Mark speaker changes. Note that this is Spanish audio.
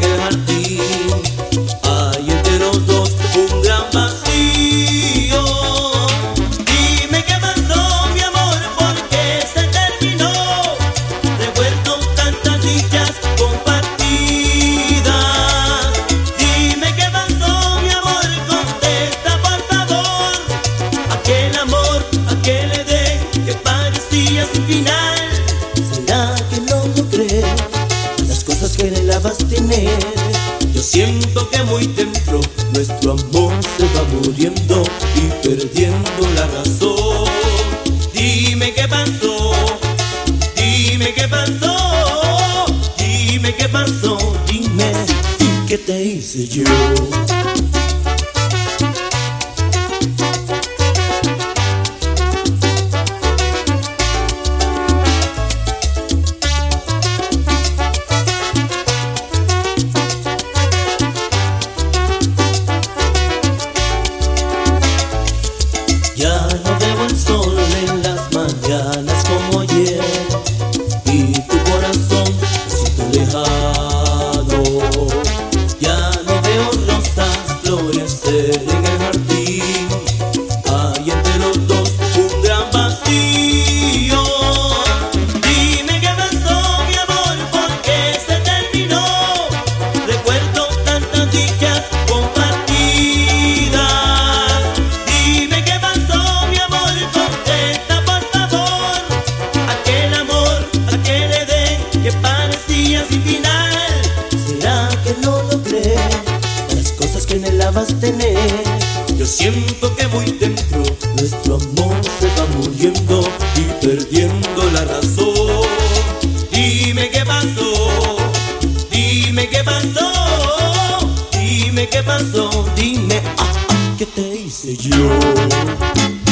Speaker 1: florecer nuestro amor se va muriendo y perdiendo la razón. Dime qué pasó, dime qué pasó, dime qué pasó, dime qué te hice yo. Siento Las cosas que anhelabas tener. Yo siento que muy dentro nuestro amor se va muriendo y perdiendo la razón. Dime qué pasó, dime qué pasó, dime qué pasó, dime ah, ah, qué te hice yo.